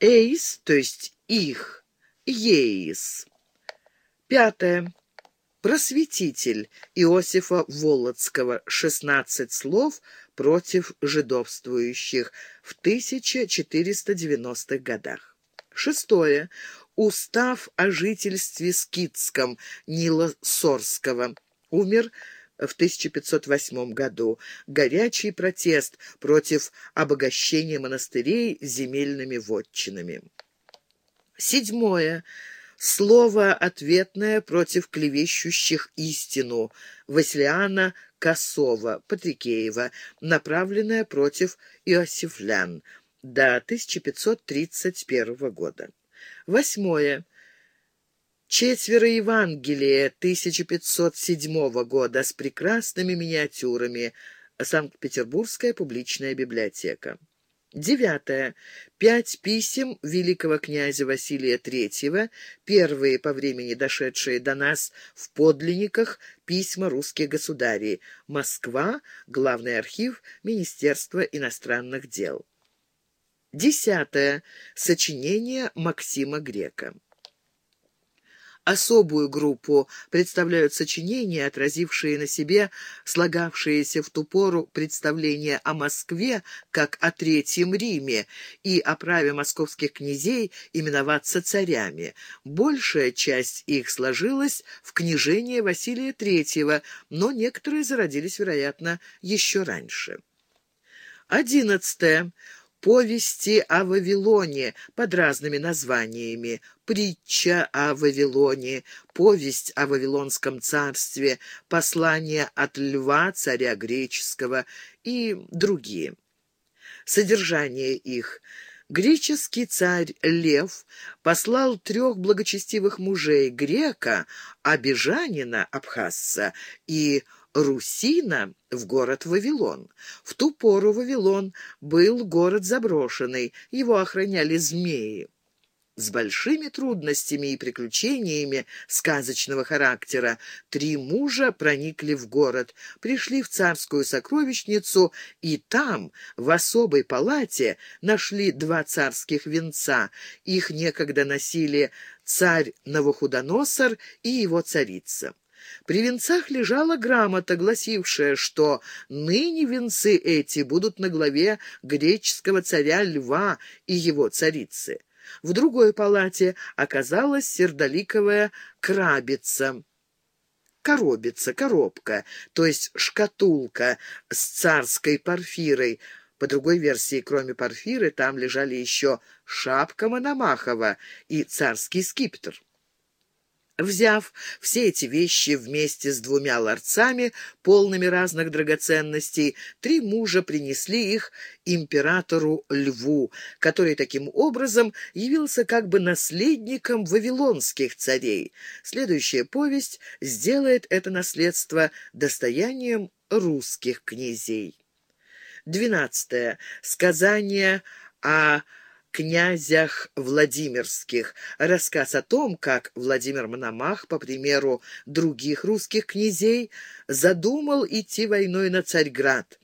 Эйс, то есть их, Еис. Пятое. Просветитель Иосифа Володского. 16 слов против жидовствующих в 1490-х годах. Шестое. Устав о жительстве скитском Нила Сорского. Умер в 1508 году. Горячий протест против обогащения монастырей земельными вотчинами. Седьмое. Слово ответное против клевещущих истину Василиана Косова, Патрикеева, направленное против иосифлян до 1531 года. Восьмое. Четверо Евангелия 1507 года с прекрасными миниатюрами. Санкт-Петербургская публичная библиотека. Девятое. Пять писем великого князя Василия III, первые по времени дошедшие до нас в подлинниках письма русских государей. Москва. Главный архив Министерства иностранных дел. Десятое. Сочинение Максима Грека. Особую группу представляют сочинения, отразившие на себе слагавшиеся в ту пору представления о Москве как о Третьем Риме и о праве московских князей именоваться царями. Большая часть их сложилась в княжение Василия Третьего, но некоторые зародились, вероятно, еще раньше. Одиннадцатое повести о Вавилоне под разными названиями, притча о Вавилоне, повесть о Вавилонском царстве, послание от льва, царя греческого и другие. Содержание их – Греческий царь Лев послал трех благочестивых мужей грека, абижанина, абхазца и Русина в город Вавилон. В ту пору Вавилон был город заброшенный, его охраняли змеи. С большими трудностями и приключениями сказочного характера три мужа проникли в город, пришли в царскую сокровищницу и там, в особой палате, нашли два царских венца. Их некогда носили царь Новохудоносор и его царица. При венцах лежала грамота, гласившая, что ныне венцы эти будут на главе греческого царя Льва и его царицы. В другой палате оказалась сердоликовая крабица, коробица, коробка, то есть шкатулка с царской парфирой. По другой версии, кроме парфиры, там лежали еще шапка Мономахова и царский скипетр. Взяв все эти вещи вместе с двумя ларцами, полными разных драгоценностей, три мужа принесли их императору Льву, который таким образом явился как бы наследником вавилонских царей. Следующая повесть сделает это наследство достоянием русских князей. Двенадцатое. Сказание о князях Владимирских. Рассказ о том, как Владимир Мономах, по примеру других русских князей, задумал идти войной на Царьград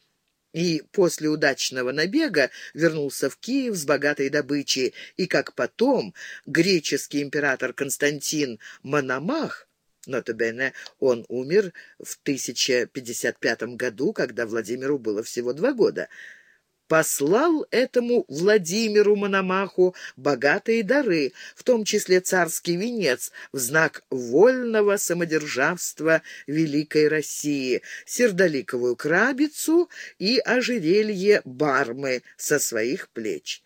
и после удачного набега вернулся в Киев с богатой добычей, и как потом греческий император Константин Мономах Нотабене, он умер в 1055 году, когда Владимиру было всего два года послал этому Владимиру Мономаху богатые дары, в том числе царский венец, в знак вольного самодержавства Великой России, сердоликовую крабицу и ожерелье бармы со своих плеч.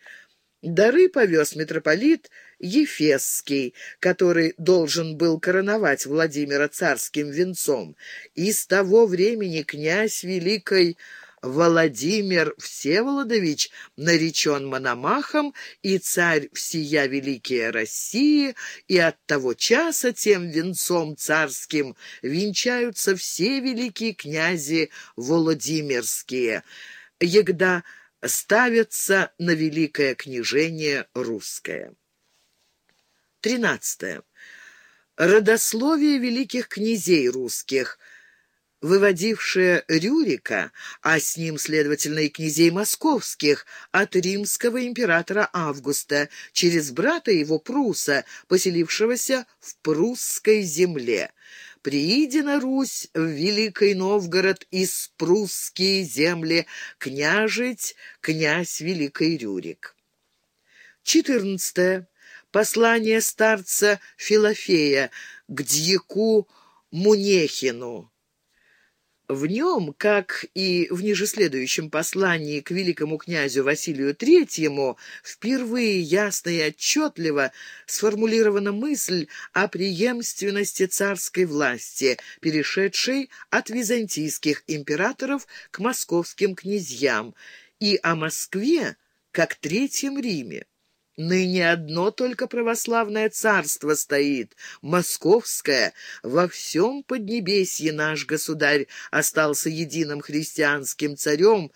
Дары повез митрополит Ефесский, который должен был короновать Владимира царским венцом, и с того времени князь Великой Владимир Всеволодович наречен Мономахом и царь всея Великая России, и от того часа тем венцом царским венчаются все великие князи Владимирские, егда ставятся на великое княжение русское. Тринадцатое. Родословие великих князей русских – выводившее Рюрика, а с ним, следовательно, и князей московских, от римского императора Августа, через брата его Пруса, поселившегося в прусской земле. Прииди на Русь в Великий Новгород из прусские земли, княжить князь Великий Рюрик. 14. Послание старца Филофея к дьяку Мунехину. В нем, как и в нижеследующем послании к великому князю Василию Третьему, впервые ясно и отчетливо сформулирована мысль о преемственности царской власти, перешедшей от византийских императоров к московским князьям, и о Москве как Третьем Риме. Ныне одно только православное царство стоит, московское. Во всем Поднебесье наш государь остался единым христианским царем,